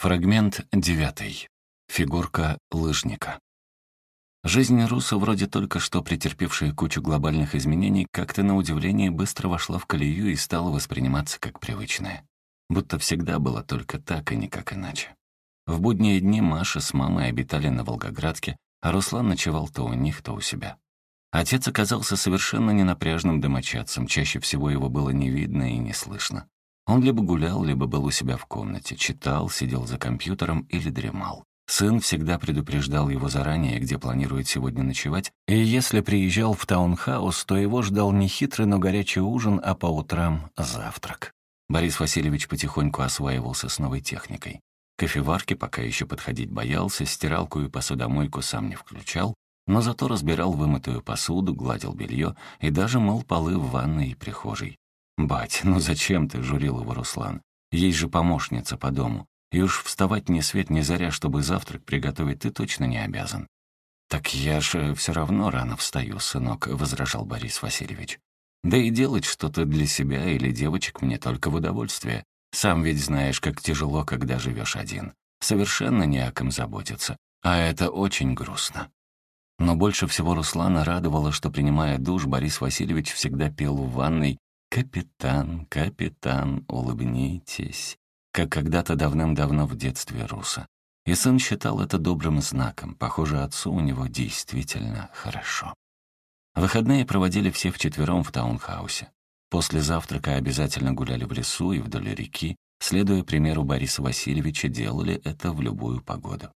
Фрагмент девятый. Фигурка лыжника. Жизнь Руса, вроде только что претерпевшая кучу глобальных изменений, как-то на удивление быстро вошла в колею и стала восприниматься как привычная. Будто всегда было только так и никак иначе. В будние дни Маша с мамой обитали на Волгоградке, а Руслан ночевал то у них, то у себя. Отец оказался совершенно ненапряжным домочадцем, чаще всего его было не видно и не слышно. Он либо гулял, либо был у себя в комнате, читал, сидел за компьютером или дремал. Сын всегда предупреждал его заранее, где планирует сегодня ночевать, и если приезжал в таунхаус, то его ждал не хитрый, но горячий ужин, а по утрам завтрак. Борис Васильевич потихоньку осваивался с новой техникой. Кофеварки пока еще подходить боялся, стиралку и посудомойку сам не включал, но зато разбирал вымытую посуду, гладил белье и даже мыл полы в ванной и прихожей. «Бать, ну зачем ты?» — журил его Руслан. «Есть же помощница по дому. И уж вставать ни свет ни заря, чтобы завтрак приготовить, ты точно не обязан». «Так я же все равно рано встаю, сынок», — возражал Борис Васильевич. «Да и делать что-то для себя или девочек мне только в удовольствие. Сам ведь знаешь, как тяжело, когда живешь один. Совершенно не о ком заботиться. А это очень грустно». Но больше всего Руслана радовало, что, принимая душ, Борис Васильевич всегда пел в ванной «Капитан, капитан, улыбнитесь», как когда-то давным-давно в детстве Руса. И сын считал это добрым знаком. Похоже, отцу у него действительно хорошо. Выходные проводили все вчетвером в таунхаусе. После завтрака обязательно гуляли в лесу и вдоль реки, следуя примеру Бориса Васильевича, делали это в любую погоду.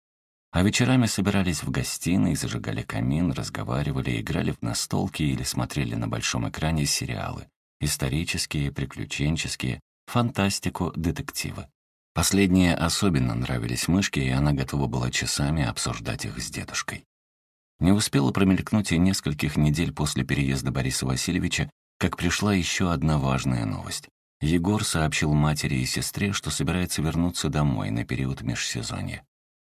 А вечерами собирались в гостиной, зажигали камин, разговаривали, играли в настолки или смотрели на большом экране сериалы, исторические, приключенческие, фантастику, детективы. Последние особенно нравились мышке, и она готова была часами обсуждать их с дедушкой. Не успела промелькнуть и нескольких недель после переезда Бориса Васильевича, как пришла еще одна важная новость. Егор сообщил матери и сестре, что собирается вернуться домой на период межсезонья.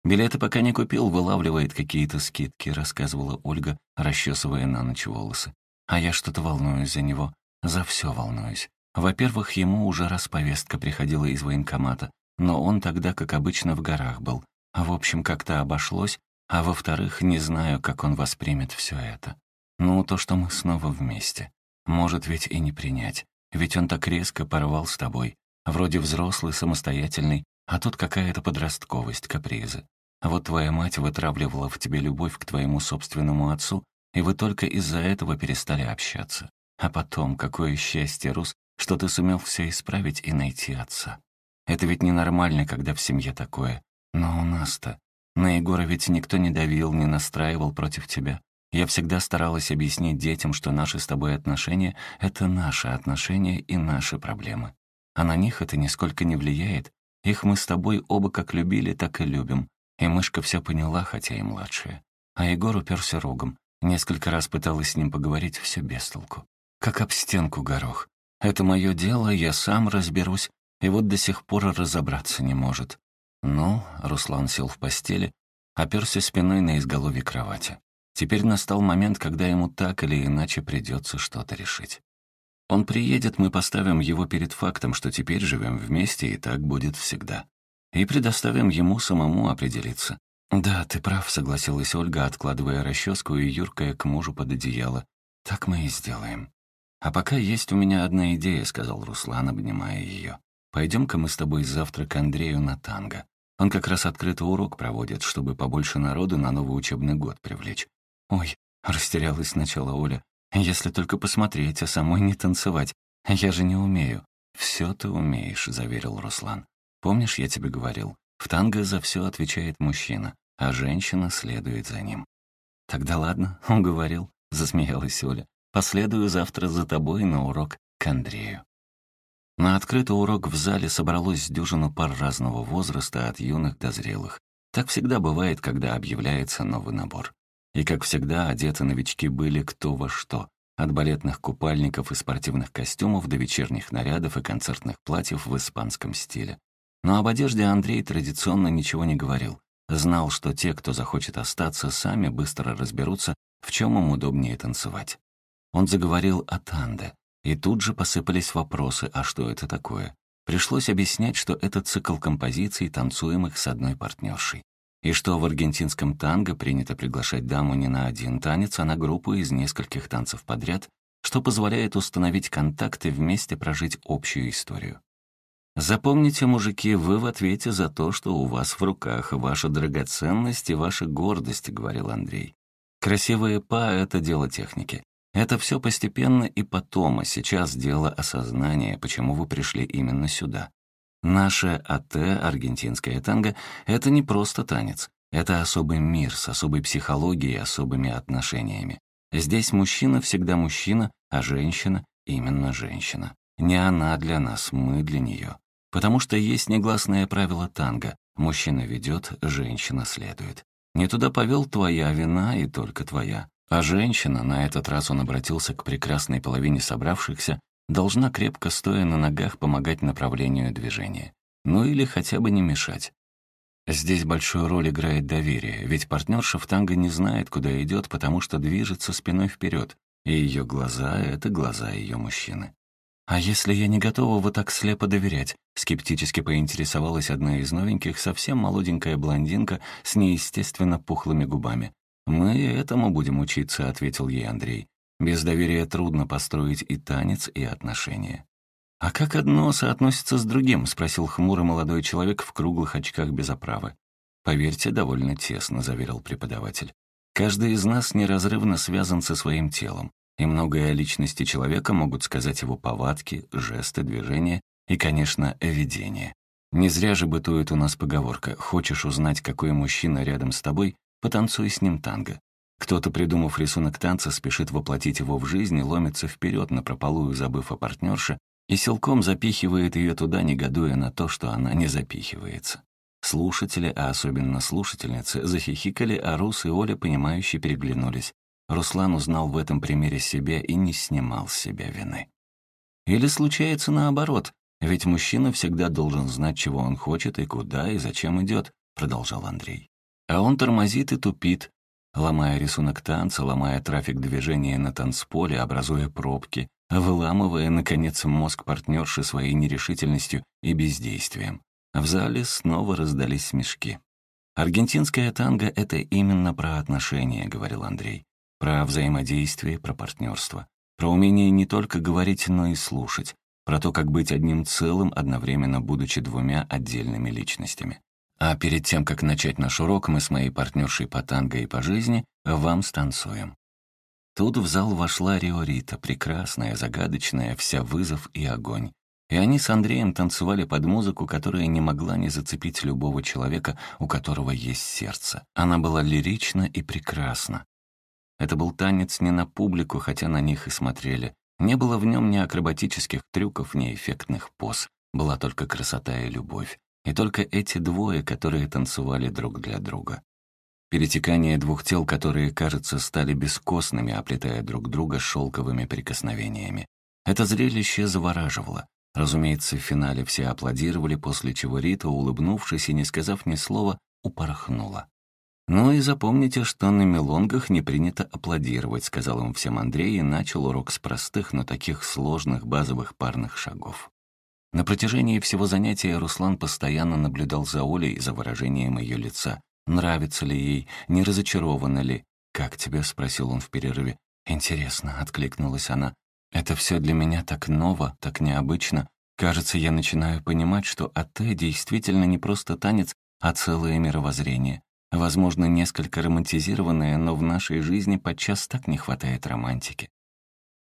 «Билеты пока не купил, вылавливает какие-то скидки», — рассказывала Ольга, расчесывая на ночь волосы. «А я что-то волнуюсь за него. За все волнуюсь. Во-первых, ему уже раз повестка приходила из военкомата, но он тогда, как обычно, в горах был. В общем, как-то обошлось. А во-вторых, не знаю, как он воспримет все это. Ну, то, что мы снова вместе. Может ведь и не принять. Ведь он так резко порвал с тобой. Вроде взрослый, самостоятельный, а тут какая-то подростковость, капризы. Вот твоя мать вытравливала в тебе любовь к твоему собственному отцу, и вы только из-за этого перестали общаться. А потом, какое счастье, Рус, что ты сумел все исправить и найти отца. Это ведь ненормально, когда в семье такое. Но у нас-то... На Егора ведь никто не давил, не настраивал против тебя. Я всегда старалась объяснить детям, что наши с тобой отношения — это наши отношения и наши проблемы. А на них это нисколько не влияет. Их мы с тобой оба как любили, так и любим. И мышка все поняла, хотя и младшая. А Егор уперся рогом. Несколько раз пыталась с ним поговорить, все без толку. Как об стенку горох. Это мое дело, я сам разберусь, и вот до сих пор разобраться не может. Ну, Руслан сел в постели, оперся спиной на изголовье кровати. Теперь настал момент, когда ему так или иначе придется что-то решить. Он приедет, мы поставим его перед фактом, что теперь живем вместе, и так будет всегда. И предоставим ему самому определиться. «Да, ты прав», — согласилась Ольга, откладывая расческу и юркая к мужу под одеяло. «Так мы и сделаем». «А пока есть у меня одна идея», — сказал Руслан, обнимая ее. «Пойдем-ка мы с тобой завтра к Андрею на танго. Он как раз открытый урок проводит, чтобы побольше народу на новый учебный год привлечь». «Ой», — растерялась сначала Оля, «если только посмотреть, а самой не танцевать. Я же не умею». «Все ты умеешь», — заверил Руслан. «Помнишь, я тебе говорил, в танго за все отвечает мужчина, а женщина следует за ним». «Тогда ладно», — он говорил, — засмеялась Оля. Последую завтра за тобой на урок к Андрею». На открытый урок в зале собралось дюжину пар разного возраста, от юных до зрелых. Так всегда бывает, когда объявляется новый набор. И, как всегда, одеты новички были кто во что. От балетных купальников и спортивных костюмов до вечерних нарядов и концертных платьев в испанском стиле. Но об одежде Андрей традиционно ничего не говорил. Знал, что те, кто захочет остаться, сами быстро разберутся, в чем им удобнее танцевать. Он заговорил о Танде, и тут же посыпались вопросы, а что это такое? Пришлось объяснять, что это цикл композиций, танцуемых с одной партнершей. И что в аргентинском танго принято приглашать даму не на один танец, а на группу из нескольких танцев подряд, что позволяет установить контакт и вместе прожить общую историю. Запомните, мужики, вы в ответе за то, что у вас в руках ваша драгоценность и ваша гордость, говорил Андрей. Красивые па — это дело техники. Это все постепенно и потом, а сейчас дело осознания, почему вы пришли именно сюда. Наше АТ, аргентинское танго, это не просто танец. Это особый мир с особой психологией особыми отношениями. Здесь мужчина всегда мужчина, а женщина — именно женщина. Не она для нас, мы для нее. Потому что есть негласное правило танго. Мужчина ведет, женщина следует. Не туда повел твоя вина и только твоя. А женщина, на этот раз он обратился к прекрасной половине собравшихся, должна крепко стоя на ногах помогать направлению движения. Ну или хотя бы не мешать. Здесь большую роль играет доверие, ведь партнерша в танго не знает, куда идет, потому что движется спиной вперед, и ее глаза — это глаза ее мужчины. «А если я не готова вот так слепо доверять?» Скептически поинтересовалась одна из новеньких, совсем молоденькая блондинка с неестественно пухлыми губами. «Мы этому будем учиться», — ответил ей Андрей. «Без доверия трудно построить и танец, и отношения». «А как одно соотносится с другим?» — спросил хмурый молодой человек в круглых очках без оправы. «Поверьте, довольно тесно», — заверил преподаватель. «Каждый из нас неразрывно связан со своим телом, и многое о личности человека могут сказать его повадки, жесты, движения и, конечно, видение. Не зря же бытует у нас поговорка «Хочешь узнать, какой мужчина рядом с тобой? Потанцуй с ним танго». Кто-то, придумав рисунок танца, спешит воплотить его в жизнь и ломится вперед, напропалую забыв о партнерше, и силком запихивает ее туда, негодуя на то, что она не запихивается. Слушатели, а особенно слушательницы, захихикали, а Рус и Оля, понимающие, переглянулись. Руслан узнал в этом примере себя и не снимал с себя вины. Или случается наоборот, ведь мужчина всегда должен знать, чего он хочет и куда и зачем идет, продолжал Андрей. А он тормозит и тупит, ломая рисунок танца, ломая трафик движения на танцполе, образуя пробки, выламывая, наконец, мозг партнерши своей нерешительностью и бездействием. В зале снова раздались смешки. «Аргентинская танго — это именно про отношения», — говорил Андрей. «Про взаимодействие, про партнерство. Про умение не только говорить, но и слушать. Про то, как быть одним целым, одновременно будучи двумя отдельными личностями. А перед тем, как начать наш урок, мы с моей партнершей по танго и по жизни вам станцуем. Тут в зал вошла Риорита, прекрасная, загадочная, вся вызов и огонь. И они с Андреем танцевали под музыку, которая не могла не зацепить любого человека, у которого есть сердце. Она была лирична и прекрасна. Это был танец не на публику, хотя на них и смотрели. Не было в нем ни акробатических трюков, ни эффектных поз. Была только красота и любовь. И только эти двое, которые танцевали друг для друга. Перетекание двух тел, которые, кажется, стали бескостными, оплетая друг друга шелковыми прикосновениями. Это зрелище завораживало. Разумеется, в финале все аплодировали, после чего Рита, улыбнувшись и не сказав ни слова, упорхнула. «Ну и запомните, что на мелонгах не принято аплодировать», сказал им всем Андрей и начал урок с простых, но таких сложных базовых парных шагов. На протяжении всего занятия Руслан постоянно наблюдал за Олей и за выражением ее лица. Нравится ли ей, не разочарована ли? «Как тебе?» — спросил он в перерыве. «Интересно», — откликнулась она. «Это все для меня так ново, так необычно. Кажется, я начинаю понимать, что АТ действительно не просто танец, а целое мировоззрение. Возможно, несколько романтизированное, но в нашей жизни подчас так не хватает романтики.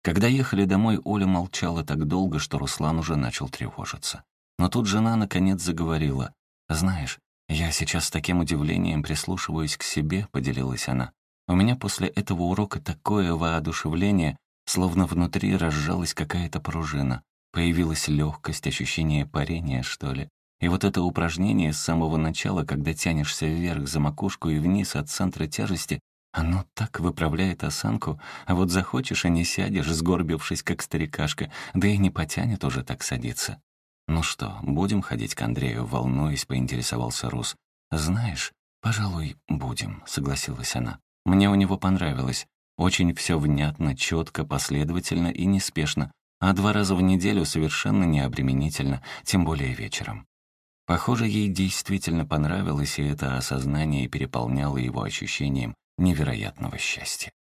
Когда ехали домой, Оля молчала так долго, что Руслан уже начал тревожиться. Но тут жена наконец заговорила. «Знаешь, я сейчас с таким удивлением прислушиваюсь к себе», — поделилась она. «У меня после этого урока такое воодушевление, словно внутри разжалась какая-то пружина. Появилась легкость, ощущение парения, что ли. И вот это упражнение с самого начала, когда тянешься вверх за макушку и вниз от центра тяжести, оно так выправляет осанку, а вот захочешь и не сядешь, сгорбившись, как старикашка, да и не потянет уже так садиться. «Ну что, будем ходить к Андрею?» — волнуясь, поинтересовался Рус. «Знаешь, пожалуй, будем», — согласилась она. «Мне у него понравилось. Очень все внятно, четко, последовательно и неспешно. а два раза в неделю совершенно необременительно, тем более вечером. Похоже, ей действительно понравилось, и это осознание переполняло его ощущением невероятного счастья.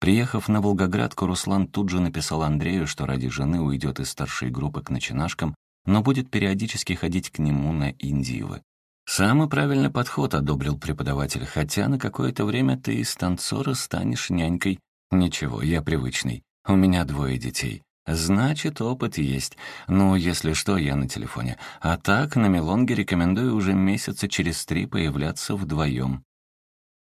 Приехав на Волгоградку, Руслан тут же написал Андрею, что ради жены уйдет из старшей группы к начинашкам, но будет периодически ходить к нему на индивы. «Самый правильный подход», — одобрил преподаватель, «хотя на какое-то время ты из танцора станешь нянькой». «Ничего, я привычный. У меня двое детей. Значит, опыт есть. Ну, если что, я на телефоне. А так, на Мелонге рекомендую уже месяца через три появляться вдвоем.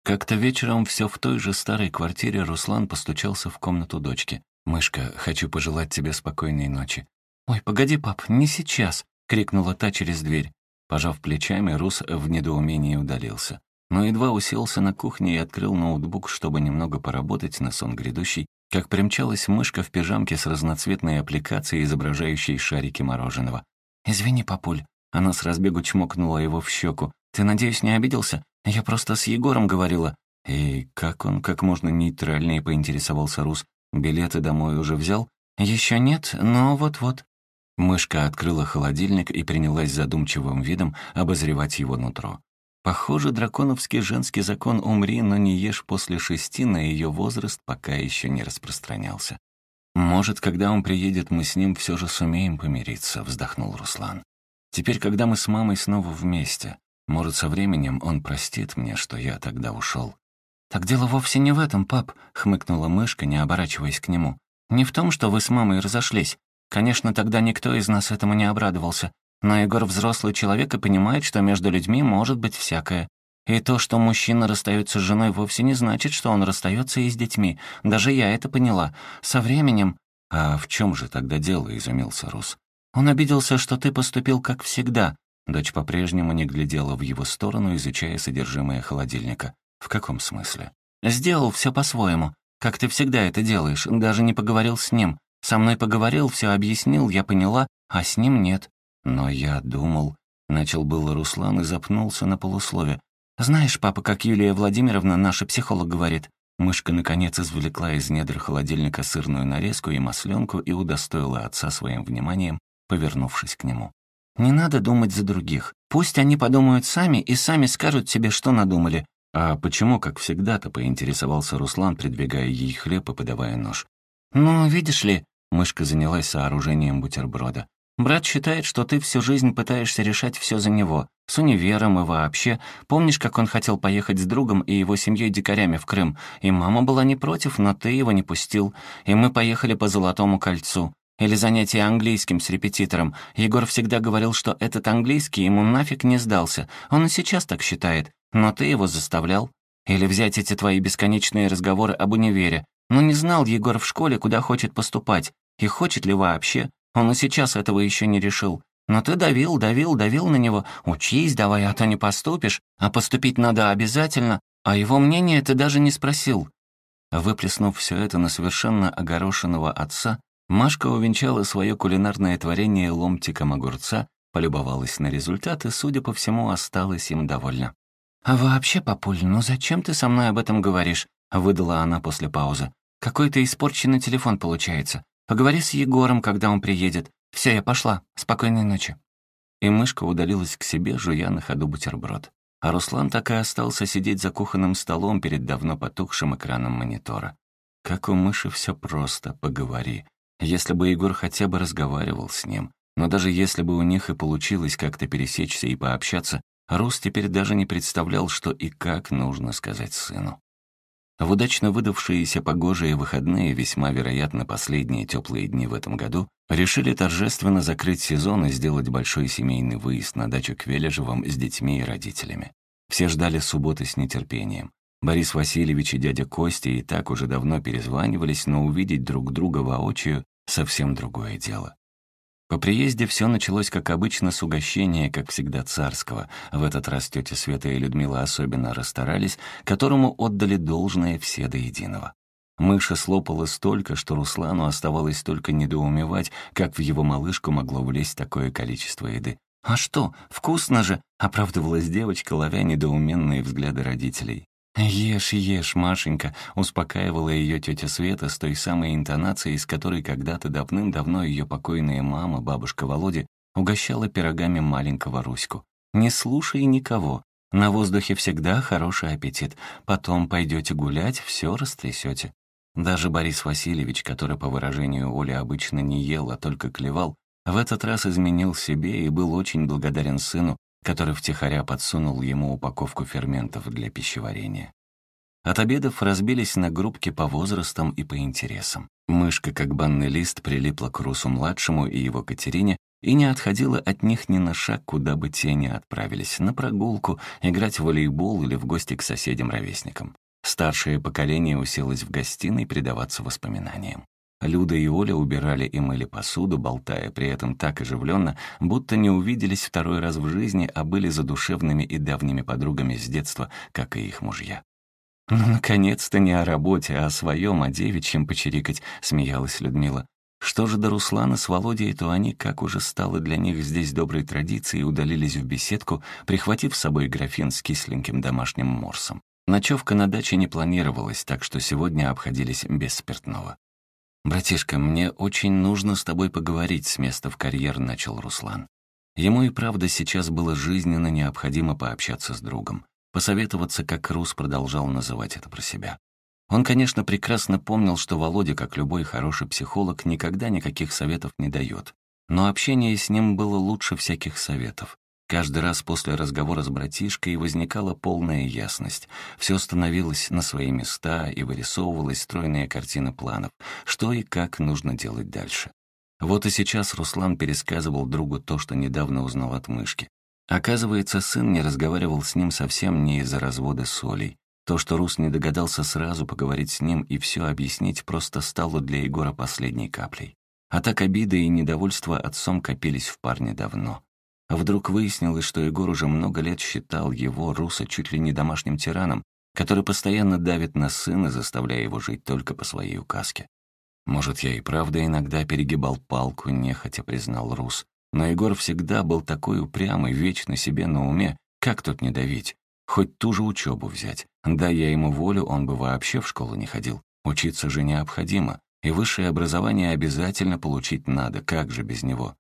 Как-то вечером все в той же старой квартире Руслан постучался в комнату дочки. «Мышка, хочу пожелать тебе спокойной ночи». «Ой, погоди, пап, не сейчас!» — крикнула та через дверь. Пожав плечами, Рус в недоумении удалился. Но едва уселся на кухне и открыл ноутбук, чтобы немного поработать на сон грядущий, как примчалась мышка в пижамке с разноцветной аппликацией, изображающей шарики мороженого. «Извини, папуль». Она с разбегу чмокнула его в щеку. «Ты, надеюсь, не обиделся? Я просто с Егором говорила». «И как он, как можно нейтральнее поинтересовался Рус? Билеты домой уже взял?» «Еще нет, но вот-вот». Мышка открыла холодильник и принялась задумчивым видом обозревать его нутро. Похоже, драконовский женский закон «умри, но не ешь после шести» на ее возраст пока еще не распространялся. «Может, когда он приедет, мы с ним все же сумеем помириться», — вздохнул Руслан. «Теперь, когда мы с мамой снова вместе, может, со временем он простит мне, что я тогда ушел». «Так дело вовсе не в этом, пап», — хмыкнула мышка, не оборачиваясь к нему. «Не в том, что вы с мамой разошлись. Конечно, тогда никто из нас этому не обрадовался. Но Егор взрослый человек и понимает, что между людьми может быть всякое. И то, что мужчина расстается с женой, вовсе не значит, что он расстается и с детьми. Даже я это поняла. Со временем... «А в чем же тогда дело?» — изумился Рус. «Он обиделся, что ты поступил как всегда». Дочь по-прежнему не глядела в его сторону, изучая содержимое холодильника. «В каком смысле?» «Сделал все по-своему. Как ты всегда это делаешь. Даже не поговорил с ним. Со мной поговорил, все объяснил, я поняла, а с ним нет. Но я думал... Начал было Руслан и запнулся на полуслове. «Знаешь, папа, как Юлия Владимировна, наша психолог, говорит...» Мышка, наконец, извлекла из недр холодильника сырную нарезку и масленку и удостоила отца своим вниманием, повернувшись к нему. «Не надо думать за других. Пусть они подумают сами и сами скажут тебе, что надумали». «А почему, как всегда-то?» — поинтересовался Руслан, придвигая ей хлеб и подавая нож. «Ну, видишь ли...» — мышка занялась сооружением бутерброда. Брат считает, что ты всю жизнь пытаешься решать все за него, с универом и вообще. Помнишь, как он хотел поехать с другом и его семьей дикарями в Крым? И мама была не против, но ты его не пустил. И мы поехали по Золотому кольцу. Или занятие английским с репетитором. Егор всегда говорил, что этот английский ему нафиг не сдался. Он и сейчас так считает. Но ты его заставлял. Или взять эти твои бесконечные разговоры об универе. Ну не знал Егор в школе, куда хочет поступать. И хочет ли вообще. Он и сейчас этого еще не решил. Но ты давил, давил, давил на него. Учись давай, а то не поступишь. А поступить надо обязательно. А его мнение ты даже не спросил». Выплеснув все это на совершенно огорошенного отца, Машка увенчала свое кулинарное творение ломтиком огурца, полюбовалась на результат и, судя по всему, осталась им довольна. «А вообще, папуль, ну зачем ты со мной об этом говоришь?» — выдала она после паузы. «Какой-то испорченный телефон получается. Поговори с Егором, когда он приедет. Все, я пошла. Спокойной ночи». И мышка удалилась к себе, жуя на ходу бутерброд. А Руслан так и остался сидеть за кухонным столом перед давно потухшим экраном монитора. Как у мыши все просто, поговори. Если бы Егор хотя бы разговаривал с ним. Но даже если бы у них и получилось как-то пересечься и пообщаться, Рус теперь даже не представлял, что и как нужно сказать сыну. В удачно выдавшиеся погожие выходные, весьма вероятно последние теплые дни в этом году, решили торжественно закрыть сезон и сделать большой семейный выезд на дачу к Вележевым с детьми и родителями. Все ждали субботы с нетерпением. Борис Васильевич и дядя Костя и так уже давно перезванивались, но увидеть друг друга воочию — совсем другое дело. По приезде все началось, как обычно, с угощения, как всегда, царского. В этот раз тетя Света и Людмила особенно расстарались, которому отдали должное все до единого. Мыша слопала столько, что Руслану оставалось только недоумевать, как в его малышку могло влезть такое количество еды. «А что, вкусно же!» — оправдывалась девочка, ловя недоуменные взгляды родителей. «Ешь, ешь, Машенька», — успокаивала ее тетя Света с той самой интонацией, с которой когда-то давным-давно ее покойная мама, бабушка Володи, угощала пирогами маленького Руську. «Не слушай никого. На воздухе всегда хороший аппетит. Потом пойдете гулять, все растрясете». Даже Борис Васильевич, который, по выражению Оли, обычно не ел, а только клевал, в этот раз изменил себе и был очень благодарен сыну, который втихаря подсунул ему упаковку ферментов для пищеварения. От обедов разбились на группки по возрастам и по интересам. Мышка, как банный лист, прилипла к Русу-младшему и его Катерине и не отходила от них ни на шаг, куда бы те ни отправились, на прогулку, играть в волейбол или в гости к соседям-ровесникам. Старшее поколение уселось в гостиной предаваться воспоминаниям. Люда и Оля убирали и мыли посуду, болтая при этом так оживленно, будто не увиделись второй раз в жизни, а были задушевными и давними подругами с детства, как и их мужья. «Ну, наконец-то не о работе, а о своем, о девичьем почирикать», — смеялась Людмила. Что же до Руслана с Володей, то они, как уже стало для них здесь доброй традицией, удалились в беседку, прихватив с собой графин с кисленьким домашним морсом. Ночевка на даче не планировалась, так что сегодня обходились без спиртного. «Братишка, мне очень нужно с тобой поговорить», — с места в карьер начал Руслан. Ему и правда сейчас было жизненно необходимо пообщаться с другом, посоветоваться, как Рус продолжал называть это про себя. Он, конечно, прекрасно помнил, что Володя, как любой хороший психолог, никогда никаких советов не дает. Но общение с ним было лучше всяких советов. Каждый раз после разговора с братишкой возникала полная ясность. Все становилось на свои места и вырисовывалась стройная картина планов, что и как нужно делать дальше. Вот и сейчас Руслан пересказывал другу то, что недавно узнал от мышки. Оказывается, сын не разговаривал с ним совсем не из-за развода с Олей. То, что Рус не догадался сразу поговорить с ним и все объяснить, просто стало для Егора последней каплей. А так обиды и недовольство отцом копились в парне давно. А вдруг выяснилось, что Егор уже много лет считал его, Руса, чуть ли не домашним тираном, который постоянно давит на сына, заставляя его жить только по своей указке. Может, я и правда иногда перегибал палку, нехотя признал Рус. Но Егор всегда был такой упрямый, вечно себе на уме. Как тут не давить? Хоть ту же учебу взять. Да я ему волю, он бы вообще в школу не ходил. Учиться же необходимо, и высшее образование обязательно получить надо, как же без него?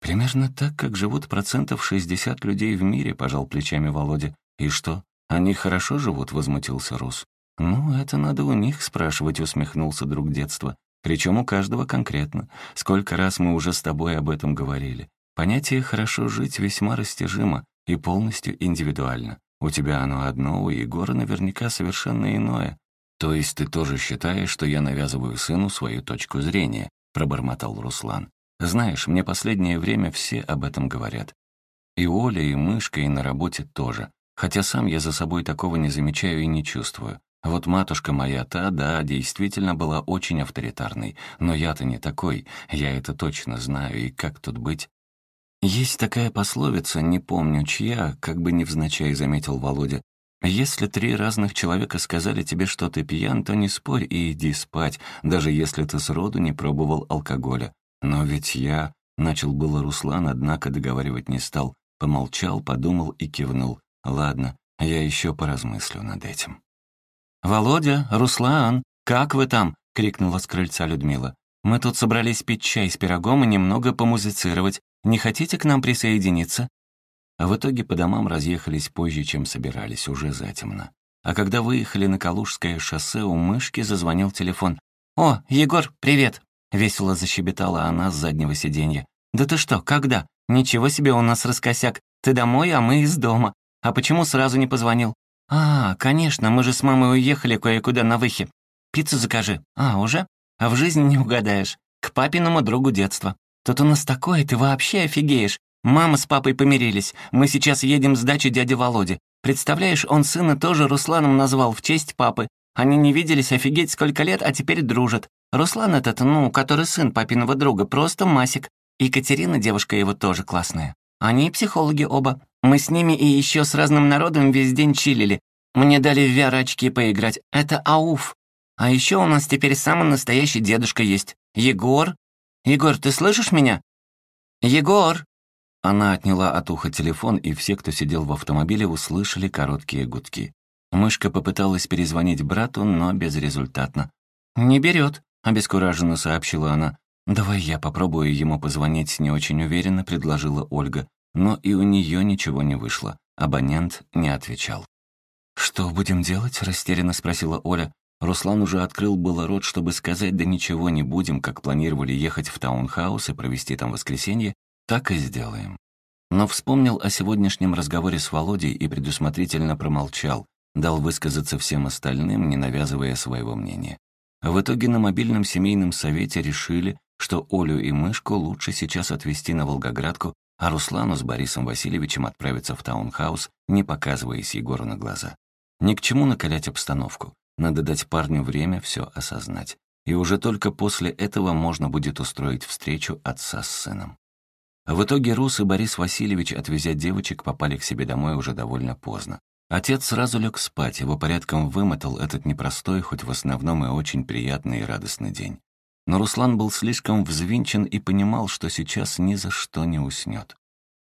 Примерно так, как живут процентов 60 людей в мире, пожал плечами Володя. И что, они хорошо живут, возмутился Рус. Ну, это надо у них спрашивать, усмехнулся друг детства. Причем у каждого конкретно. Сколько раз мы уже с тобой об этом говорили. Понятие «хорошо жить» весьма растяжимо и полностью индивидуально. У тебя оно одно, у Егора наверняка совершенно иное. То есть ты тоже считаешь, что я навязываю сыну свою точку зрения?» — пробормотал Руслан. «Знаешь, мне последнее время все об этом говорят. И Оля, и Мышка, и на работе тоже. Хотя сам я за собой такого не замечаю и не чувствую. Вот матушка моя та, да, действительно была очень авторитарной, но я-то не такой, я это точно знаю, и как тут быть? «Есть такая пословица, не помню чья, как бы невзначай заметил Володя. Если три разных человека сказали тебе, что ты пьян, то не спорь и иди спать, даже если ты сроду не пробовал алкоголя. Но ведь я...» — начал было Руслан, однако договаривать не стал. Помолчал, подумал и кивнул. «Ладно, я еще поразмыслю над этим». «Володя, Руслан, как вы там?» — крикнула с крыльца Людмила. «Мы тут собрались пить чай с пирогом и немного помузицировать. Не хотите к нам присоединиться?» А в итоге по домам разъехались позже, чем собирались, уже затемно. А когда выехали на Калужское шоссе, у мышки зазвонил телефон. «О, Егор, привет!» — весело защебетала она с заднего сиденья. «Да ты что, когда? Ничего себе у нас раскосяк. Ты домой, а мы из дома. А почему сразу не позвонил?» «А, конечно, мы же с мамой уехали кое-куда на выхе. Пиццу закажи. А, уже? А в жизни не угадаешь. К папиному другу детства. Тут у нас такое, ты вообще офигеешь. Мама с папой помирились. Мы сейчас едем с дачи дяди Володи. Представляешь, он сына тоже Русланом назвал в честь папы. Они не виделись офигеть сколько лет, а теперь дружат. Руслан этот, ну, который сын папиного друга, просто масик. Екатерина, девушка его, тоже классная. Они психологи оба. Мы с ними и еще с разным народом весь день чилили. Мне дали в VR-очки поиграть. Это ауф. А еще у нас теперь самый настоящий дедушка есть. Егор, «Егор, ты слышишь меня?» «Егор!» Она отняла от уха телефон, и все, кто сидел в автомобиле, услышали короткие гудки. Мышка попыталась перезвонить брату, но безрезультатно. «Не берет», — обескураженно сообщила она. «Давай я попробую ему позвонить не очень уверенно», — предложила Ольга. Но и у нее ничего не вышло. Абонент не отвечал. «Что будем делать?» — растерянно спросила Оля. Руслан уже открыл было рот, чтобы сказать «да ничего не будем», как планировали ехать в таунхаус и провести там воскресенье, так и сделаем. Но вспомнил о сегодняшнем разговоре с Володей и предусмотрительно промолчал, дал высказаться всем остальным, не навязывая своего мнения. В итоге на мобильном семейном совете решили, что Олю и Мышку лучше сейчас отвезти на Волгоградку, а Руслану с Борисом Васильевичем отправиться в таунхаус, не показываясь Егору на глаза. Ни к чему накалять обстановку. Надо дать парню время все осознать. И уже только после этого можно будет устроить встречу отца с сыном. В итоге Рус и Борис Васильевич, отвезя девочек, попали к себе домой уже довольно поздно. Отец сразу лег спать, его порядком вымотал этот непростой, хоть в основном и очень приятный и радостный день. Но Руслан был слишком взвинчен и понимал, что сейчас ни за что не уснет.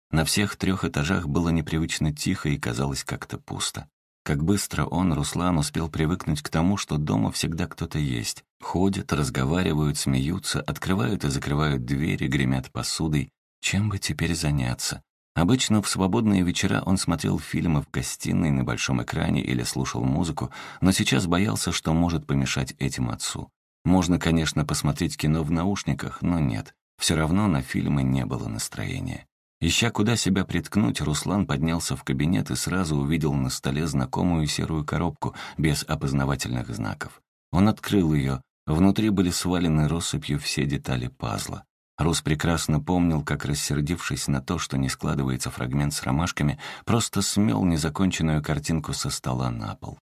На всех трех этажах было непривычно тихо и казалось как-то пусто. Как быстро он, Руслан, успел привыкнуть к тому, что дома всегда кто-то есть. Ходят, разговаривают, смеются, открывают и закрывают двери, гремят посудой. Чем бы теперь заняться? Обычно в свободные вечера он смотрел фильмы в гостиной на большом экране или слушал музыку, но сейчас боялся, что может помешать этим отцу. Можно, конечно, посмотреть кино в наушниках, но нет. Все равно на фильмы не было настроения. Ища куда себя приткнуть, Руслан поднялся в кабинет и сразу увидел на столе знакомую серую коробку без опознавательных знаков. Он открыл ее. Внутри были свалены россыпью все детали пазла. Рус прекрасно помнил, как, рассердившись на то, что не складывается фрагмент с ромашками, просто смел незаконченную картинку со стола на пол.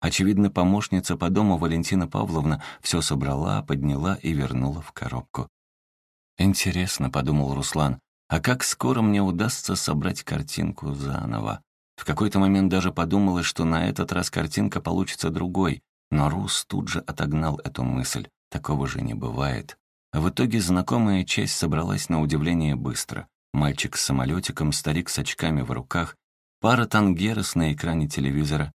Очевидно, помощница по дому Валентина Павловна все собрала, подняла и вернула в коробку. «Интересно», — подумал Руслан, «а как скоро мне удастся собрать картинку заново?» В какой-то момент даже подумалось, что на этот раз картинка получится другой, но Рус тут же отогнал эту мысль. Такого же не бывает. В итоге знакомая часть собралась на удивление быстро. Мальчик с самолетиком, старик с очками в руках, пара тангерос на экране телевизора.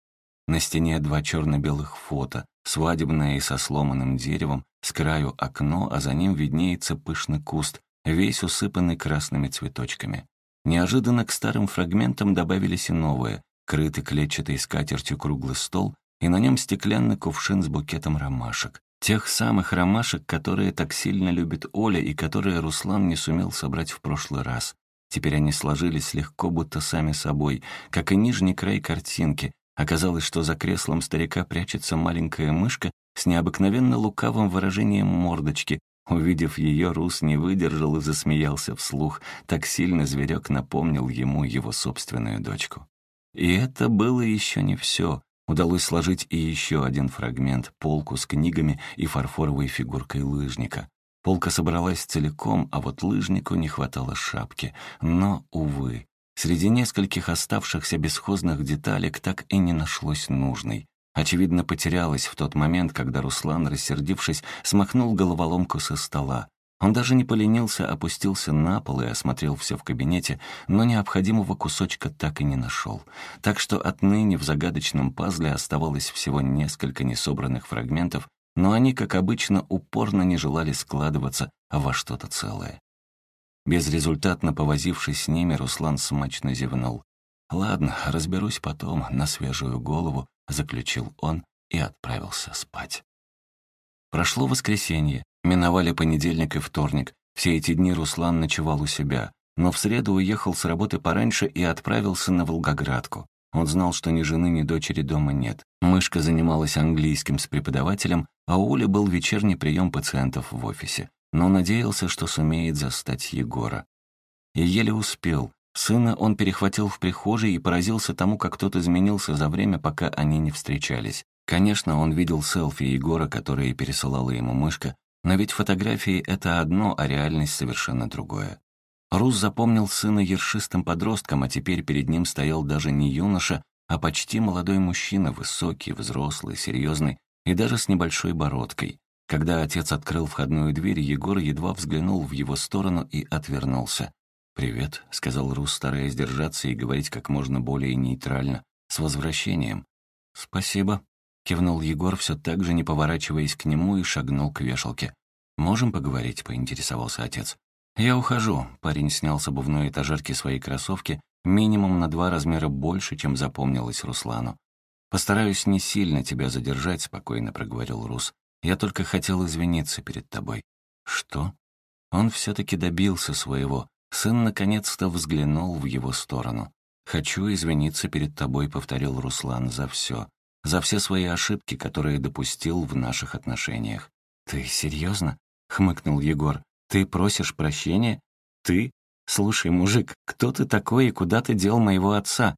На стене два черно-белых фото, свадебное и со сломанным деревом, с краю окно, а за ним виднеется пышный куст, весь усыпанный красными цветочками. Неожиданно к старым фрагментам добавились и новые, крытый клетчатой скатертью круглый стол, и на нем стеклянный кувшин с букетом ромашек. Тех самых ромашек, которые так сильно любит Оля и которые Руслан не сумел собрать в прошлый раз. Теперь они сложились легко, будто сами собой, как и нижний край картинки. Оказалось, что за креслом старика прячется маленькая мышка с необыкновенно лукавым выражением мордочки. Увидев ее, Рус не выдержал и засмеялся вслух. Так сильно зверек напомнил ему его собственную дочку. И это было еще не все. Удалось сложить и еще один фрагмент, полку с книгами и фарфоровой фигуркой лыжника. Полка собралась целиком, а вот лыжнику не хватало шапки. Но, увы, среди нескольких оставшихся бесхозных деталек так и не нашлось нужной. Очевидно, потерялась в тот момент, когда Руслан, рассердившись, смахнул головоломку со стола. Он даже не поленился, опустился на пол и осмотрел все в кабинете, но необходимого кусочка так и не нашел. Так что отныне в загадочном пазле оставалось всего несколько несобранных фрагментов, но они, как обычно, упорно не желали складываться во что-то целое. Безрезультатно повозившись с ними, Руслан смачно зевнул. «Ладно, разберусь потом, на свежую голову», — заключил он и отправился спать. Прошло воскресенье. Миновали понедельник и вторник. Все эти дни Руслан ночевал у себя, но в среду уехал с работы пораньше и отправился на Волгоградку. Он знал, что ни жены, ни дочери дома нет. Мышка занималась английским с преподавателем, а у Оли был вечерний прием пациентов в офисе. Но надеялся, что сумеет застать Егора. И еле успел. Сына он перехватил в прихожей и поразился тому, как тот изменился за время, пока они не встречались. Конечно, он видел селфи Егора, которые пересылала ему мышка, но ведь фотографии — это одно, а реальность совершенно другое. Рус запомнил сына ершистым подростком, а теперь перед ним стоял даже не юноша, а почти молодой мужчина, высокий, взрослый, серьезный и даже с небольшой бородкой. Когда отец открыл входную дверь, Егор едва взглянул в его сторону и отвернулся. «Привет», — сказал Рус, стараясь держаться и говорить как можно более нейтрально. «С возвращением». «Спасибо», — кивнул Егор, все так же не поворачиваясь к нему и шагнул к вешалке. «Можем поговорить?» — поинтересовался отец. «Я ухожу». Парень снял с обувной этажерки свои кроссовки, минимум на два размера больше, чем запомнилось Руслану. «Постараюсь не сильно тебя задержать», — спокойно проговорил Рус. «Я только хотел извиниться перед тобой». «Что?» Он все-таки добился своего. Сын наконец-то взглянул в его сторону. «Хочу извиниться перед тобой», — повторил Руслан, — «за все. За все свои ошибки, которые допустил в наших отношениях». «Ты серьезно? хмыкнул Егор. «Ты просишь прощения? Ты? Слушай, мужик, кто ты такой и куда ты дел моего отца?»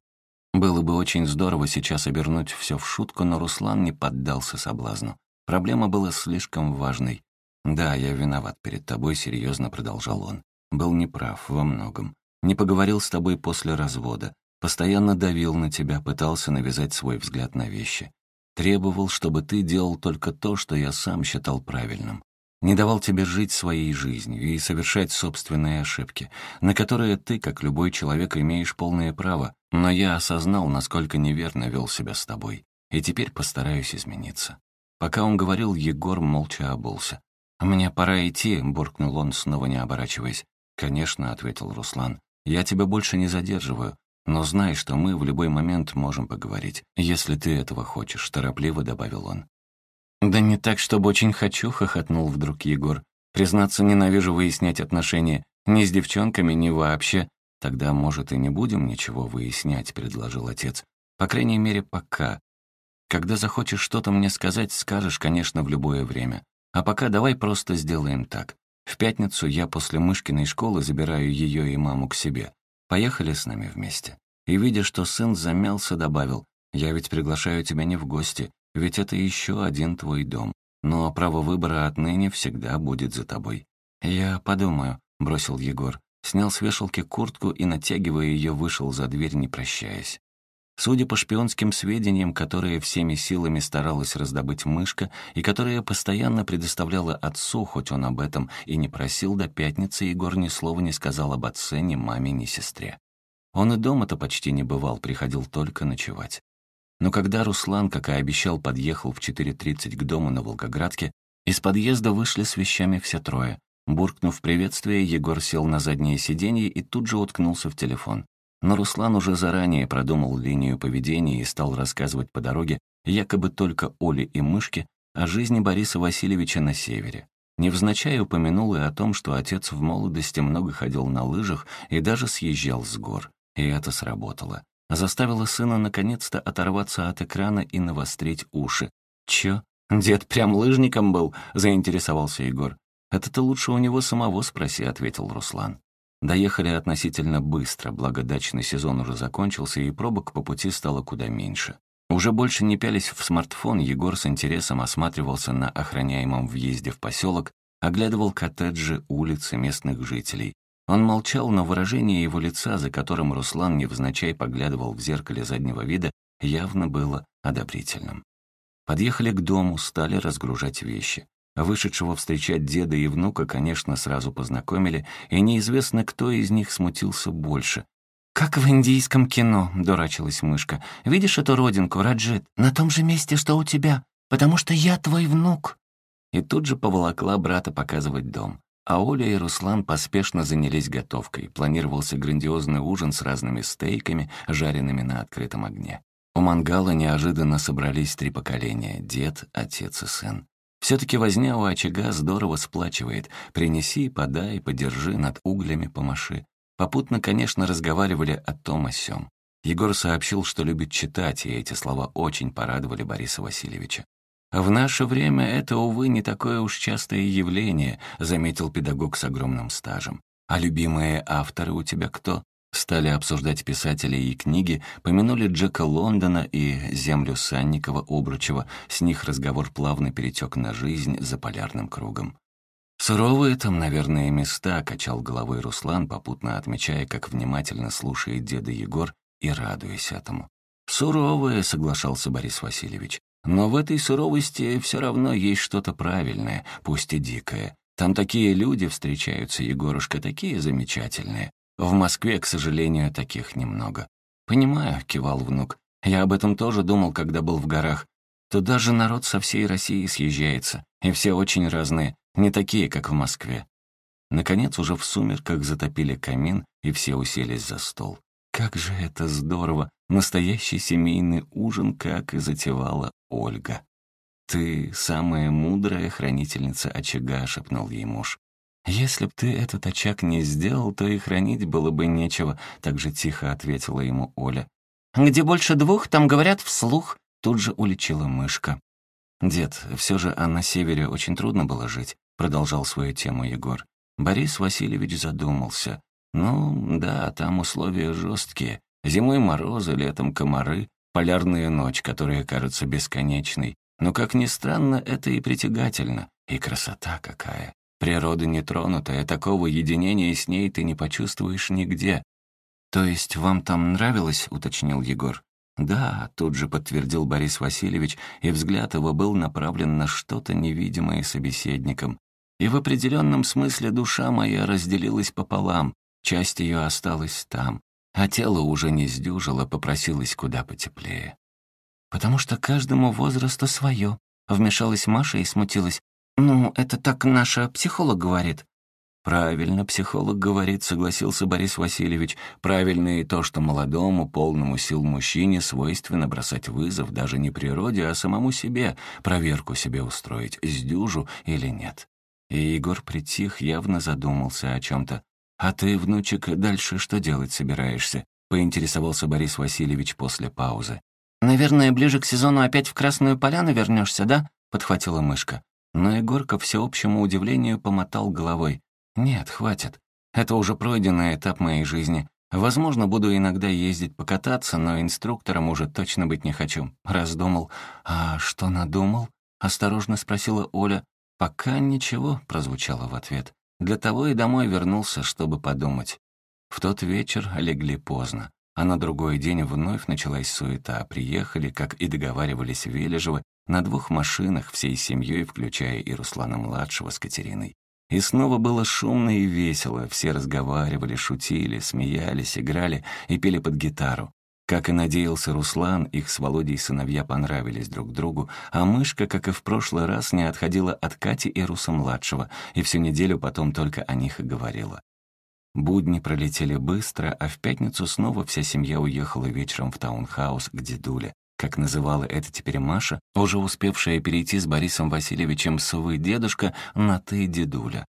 Было бы очень здорово сейчас обернуть все в шутку, но Руслан не поддался соблазну. Проблема была слишком важной. «Да, я виноват перед тобой», — серьезно продолжал он. «Был неправ во многом. Не поговорил с тобой после развода. Постоянно давил на тебя, пытался навязать свой взгляд на вещи. Требовал, чтобы ты делал только то, что я сам считал правильным не давал тебе жить своей жизнью и совершать собственные ошибки, на которые ты, как любой человек, имеешь полное право, но я осознал, насколько неверно вел себя с тобой, и теперь постараюсь измениться». Пока он говорил, Егор молча обулся. «Мне пора идти», — буркнул он, снова не оборачиваясь. «Конечно», — ответил Руслан. «Я тебя больше не задерживаю, но знай, что мы в любой момент можем поговорить, если ты этого хочешь», — торопливо добавил он. «Да не так, чтобы очень хочу», — хохотнул вдруг Егор. «Признаться, ненавижу выяснять отношения. Ни с девчонками, ни вообще. Тогда, может, и не будем ничего выяснять», — предложил отец. «По крайней мере, пока. Когда захочешь что-то мне сказать, скажешь, конечно, в любое время. А пока давай просто сделаем так. В пятницу я после Мышкиной школы забираю ее и маму к себе. Поехали с нами вместе». И, видя, что сын замялся, добавил, «Я ведь приглашаю тебя не в гости, ведь это еще один твой дом. Но право выбора отныне всегда будет за тобой. «Я подумаю», — бросил Егор. Снял с вешалки куртку и, натягивая ее, вышел за дверь, не прощаясь. Судя по шпионским сведениям, которые всеми силами старалась раздобыть мышка и которые постоянно предоставляла отцу, хоть он об этом и не просил до пятницы, Егор ни слова не сказал об отце, ни маме, ни сестре. Он и дома-то почти не бывал, приходил только ночевать. Но когда Руслан, как и обещал, подъехал в 4.30 к дому на Волгоградке, из подъезда вышли с вещами все трое. Буркнув приветствие, Егор сел на заднее сиденье и тут же уткнулся в телефон. Но Руслан уже заранее продумал линию поведения и стал рассказывать по дороге якобы только Оле и Мышке о жизни Бориса Васильевича на севере. Невзначай упомянул и о том, что отец в молодости много ходил на лыжах и даже съезжал с гор. И это сработало заставила сына наконец-то оторваться от экрана и навострить уши. «Чё? Дед прям лыжником был?» — заинтересовался Егор. «Это ты лучше у него самого спроси», — ответил Руслан. Доехали относительно быстро, благо дачный сезон уже закончился, и пробок по пути стало куда меньше. Уже больше не пялись в смартфон, Егор с интересом осматривался на охраняемом въезде в поселок, оглядывал коттеджи, улицы местных жителей. Он молчал, но выражение его лица, за которым Руслан невзначай поглядывал в зеркале заднего вида, явно было одобрительным. Подъехали к дому, стали разгружать вещи. Вышедшего встречать деда и внука, конечно, сразу познакомили, и неизвестно, кто из них смутился больше. «Как в индийском кино», — дурачилась мышка. «Видишь эту родинку, Раджит? На том же месте, что у тебя, потому что я твой внук». И тут же поволокла брата показывать дом. А Оля и Руслан поспешно занялись готовкой. Планировался грандиозный ужин с разными стейками, жареными на открытом огне. У мангала неожиданно собрались три поколения — дед, отец и сын. Все-таки возня у очага здорово сплачивает. Принеси, подай, подержи, над углями помаши. Попутно, конечно, разговаривали о том о сём. Егор сообщил, что любит читать, и эти слова очень порадовали Бориса Васильевича. «В наше время это, увы, не такое уж частое явление», заметил педагог с огромным стажем. «А любимые авторы у тебя кто?» Стали обсуждать писатели и книги, помянули Джека Лондона и землю Санникова-Обручева, с них разговор плавно перетек на жизнь за полярным кругом. «Суровые там, наверное, места», — качал головой Руслан, попутно отмечая, как внимательно слушает деда Егор и радуясь этому. «Суровые», — соглашался Борис Васильевич. Но в этой суровости все равно есть что-то правильное, пусть и дикое. Там такие люди встречаются, Егорушка, такие замечательные. В Москве, к сожалению, таких немного. «Понимаю», — кивал внук. Я об этом тоже думал, когда был в горах. Туда же народ со всей России съезжается, и все очень разные, не такие, как в Москве. Наконец, уже в сумерках затопили камин, и все уселись за стол. Как же это здорово! Настоящий семейный ужин, как и затевала Ольга. «Ты самая мудрая хранительница очага», — шепнул ей муж. «Если б ты этот очаг не сделал, то и хранить было бы нечего», — так же тихо ответила ему Оля. «Где больше двух, там говорят вслух», — тут же уличила мышка. «Дед, все же а на севере очень трудно было жить», — продолжал свою тему Егор. Борис Васильевич задумался. «Ну, да, там условия жесткие. Зимой морозы, летом комары, полярная ночь, которая кажется бесконечной. Но, как ни странно, это и притягательно. И красота какая. Природа нетронутая, такого единения с ней ты не почувствуешь нигде. «То есть вам там нравилось?» — уточнил Егор. «Да», — тут же подтвердил Борис Васильевич, и взгляд его был направлен на что-то невидимое собеседником. И в определенном смысле душа моя разделилась пополам, часть ее осталась там, а тело уже не сдюжило, попросилось куда потеплее. «Потому что каждому возрасту свое», — вмешалась Маша и смутилась. «Ну, это так наша психолог говорит». «Правильно, психолог говорит», — согласился Борис Васильевич. «Правильно и то, что молодому, полному сил мужчине свойственно бросать вызов даже не природе, а самому себе, проверку себе устроить, сдюжу или нет». И Егор притих, явно задумался о чем-то. «А ты, внучек, дальше что делать собираешься?» — поинтересовался Борис Васильевич после паузы. «Наверное, ближе к сезону опять в Красную Поляну вернешься, да?» — подхватила мышка. Но Егор, ко всеобщему удивлению, помотал головой. «Нет, хватит. Это уже пройденный этап моей жизни. Возможно, буду иногда ездить покататься, но инструктором уже точно быть не хочу». Раздумал. «А что надумал?» — осторожно спросила Оля. «Пока ничего», — прозвучало в ответ. Для того и домой вернулся, чтобы подумать. В тот вечер легли поздно, а на другой день вновь началась суета. Приехали, как и договаривались Вележевы, на двух машинах всей семьей, включая и Руслана-младшего с Катериной. И снова было шумно и весело, все разговаривали, шутили, смеялись, играли и пели под гитару. Как и надеялся Руслан, их с Володей сыновья понравились друг другу, а мышка, как и в прошлый раз, не отходила от Кати и Руса-младшего, и всю неделю потом только о них и говорила. Будни пролетели быстро, а в пятницу снова вся семья уехала вечером в таунхаус к дедуле, как называла это теперь Маша, уже успевшая перейти с Борисом Васильевичем с «вы, дедушка» на «ты, дедуля».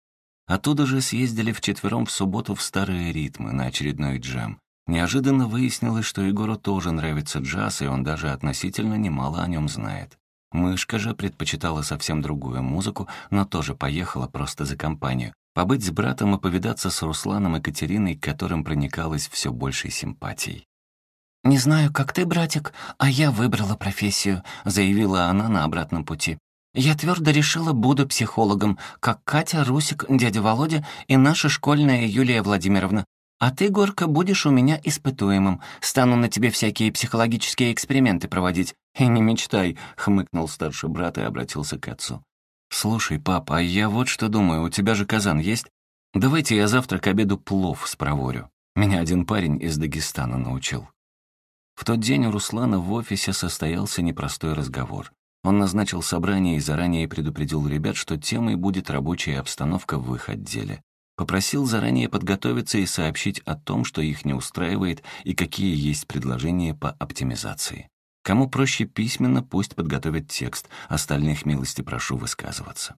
Оттуда же съездили вчетвером в субботу в старые ритмы на очередной джем. Неожиданно выяснилось, что Егору тоже нравится джаз, и он даже относительно немало о нем знает. Мышка же предпочитала совсем другую музыку, но тоже поехала просто за компанию. Побыть с братом и повидаться с Русланом и Катериной, к которым проникалась все большей симпатией. «Не знаю, как ты, братик, а я выбрала профессию», — заявила она на обратном пути. «Я твердо решила, буду психологом, как Катя, Русик, дядя Володя и наша школьная Юлия Владимировна. А ты, Горка, будешь у меня испытуемым. Стану на тебе всякие психологические эксперименты проводить. И не мечтай», — хмыкнул старший брат и обратился к отцу. «Слушай, папа, а я вот что думаю, у тебя же казан есть? Давайте я завтра к обеду плов спроворю. Меня один парень из Дагестана научил». В тот день у Руслана в офисе состоялся непростой разговор. Он назначил собрание и заранее предупредил ребят, что темой будет рабочая обстановка в их отделе. Попросил заранее подготовиться и сообщить о том, что их не устраивает и какие есть предложения по оптимизации. Кому проще письменно, пусть подготовят текст, остальных милости прошу высказываться.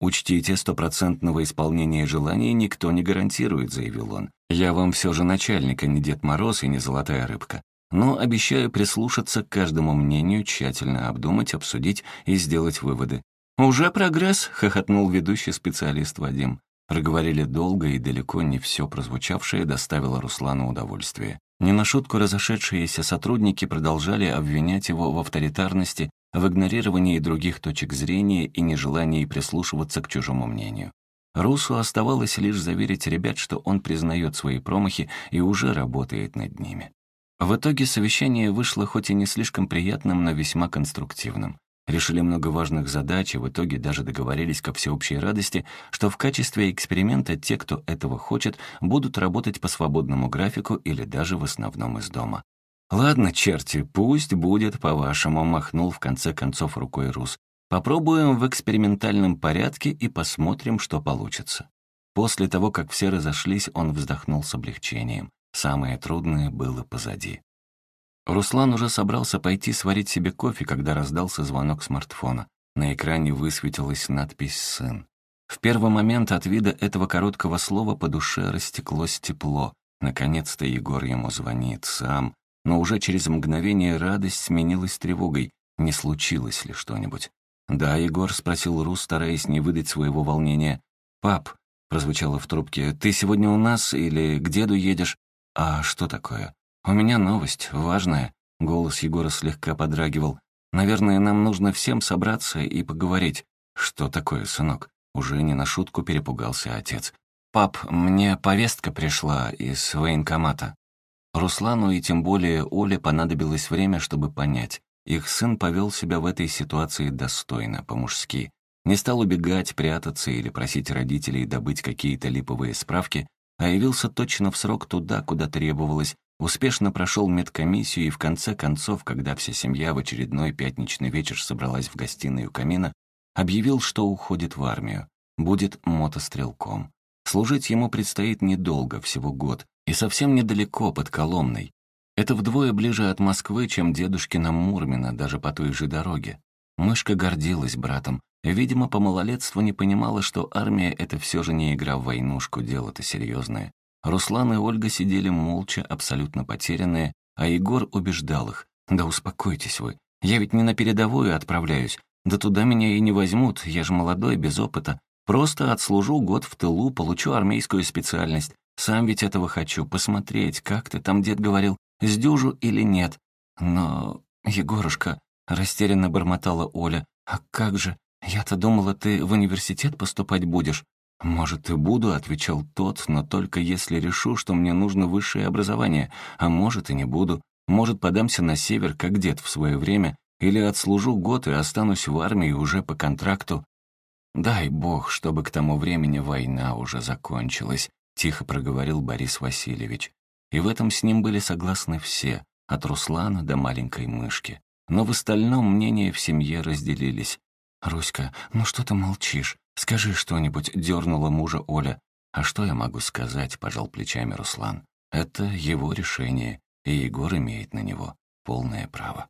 «Учтите, стопроцентного исполнения желаний никто не гарантирует», — заявил он. «Я вам все же начальник, а не Дед Мороз и не Золотая Рыбка. Но обещаю прислушаться к каждому мнению, тщательно обдумать, обсудить и сделать выводы». «Уже прогресс», — хохотнул ведущий специалист Вадим. Проговорили долго, и далеко не все прозвучавшее доставило Руслану удовольствие. Не на шутку разошедшиеся сотрудники продолжали обвинять его в авторитарности, в игнорировании других точек зрения и нежелании прислушиваться к чужому мнению. Русу оставалось лишь заверить ребят, что он признает свои промахи и уже работает над ними. В итоге совещание вышло хоть и не слишком приятным, но весьма конструктивным. Решили много важных задач и в итоге даже договорились ко всеобщей радости, что в качестве эксперимента те, кто этого хочет, будут работать по свободному графику или даже в основном из дома. «Ладно, черти, пусть будет по-вашему», — махнул в конце концов рукой Рус. «Попробуем в экспериментальном порядке и посмотрим, что получится». После того, как все разошлись, он вздохнул с облегчением. Самое трудное было позади. Руслан уже собрался пойти сварить себе кофе, когда раздался звонок смартфона. На экране высветилась надпись «Сын». В первый момент от вида этого короткого слова по душе растеклось тепло. Наконец-то Егор ему звонит сам, но уже через мгновение радость сменилась тревогой. Не случилось ли что-нибудь? «Да, Егор», — спросил Рус, стараясь не выдать своего волнения. «Пап», — прозвучало в трубке, — «ты сегодня у нас или к деду едешь?» «А что такое?» «У меня новость, важная». Голос Егора слегка подрагивал. «Наверное, нам нужно всем собраться и поговорить». «Что такое, сынок?» Уже не на шутку перепугался отец. «Пап, мне повестка пришла из военкомата». Руслану и тем более Оле понадобилось время, чтобы понять. Их сын повел себя в этой ситуации достойно, по-мужски. Не стал убегать, прятаться или просить родителей добыть какие-то липовые справки, а явился точно в срок туда, куда требовалось, успешно прошел медкомиссию и в конце концов, когда вся семья в очередной пятничный вечер собралась в гостиной у камина, объявил, что уходит в армию, будет мотострелком. Служить ему предстоит недолго, всего год, и совсем недалеко, под Коломной. Это вдвое ближе от Москвы, чем дедушкина Мурмина, даже по той же дороге. Мышка гордилась братом. Видимо, по малолетству не понимала, что армия — это все же не игра в войнушку, дело-то серьезное. Руслан и Ольга сидели молча, абсолютно потерянные, а Егор убеждал их. «Да успокойтесь вы, я ведь не на передовую отправляюсь. Да туда меня и не возьмут, я же молодой, без опыта. Просто отслужу год в тылу, получу армейскую специальность. Сам ведь этого хочу, посмотреть, как ты там, дед говорил, сдюжу или нет. Но, Егорушка, растерянно бормотала Оля, а как же, я-то думала, ты в университет поступать будешь. «Может, и буду», — отвечал тот, «но только если решу, что мне нужно высшее образование, а может, и не буду. Может, подамся на север, как дед в свое время, или отслужу год и останусь в армии уже по контракту. Дай бог, чтобы к тому времени война уже закончилась. — тихо проговорил Борис Васильевич. И в этом с ним были согласны все, от Руслана до маленькой мышки. Но в остальном мнения в семье разделились. «Руська, ну что ты молчишь? Скажи что-нибудь», — дернула мужа Оля. «А что я могу сказать?» — пожал плечами Руслан. «Это его решение, и Егор имеет на него полное право».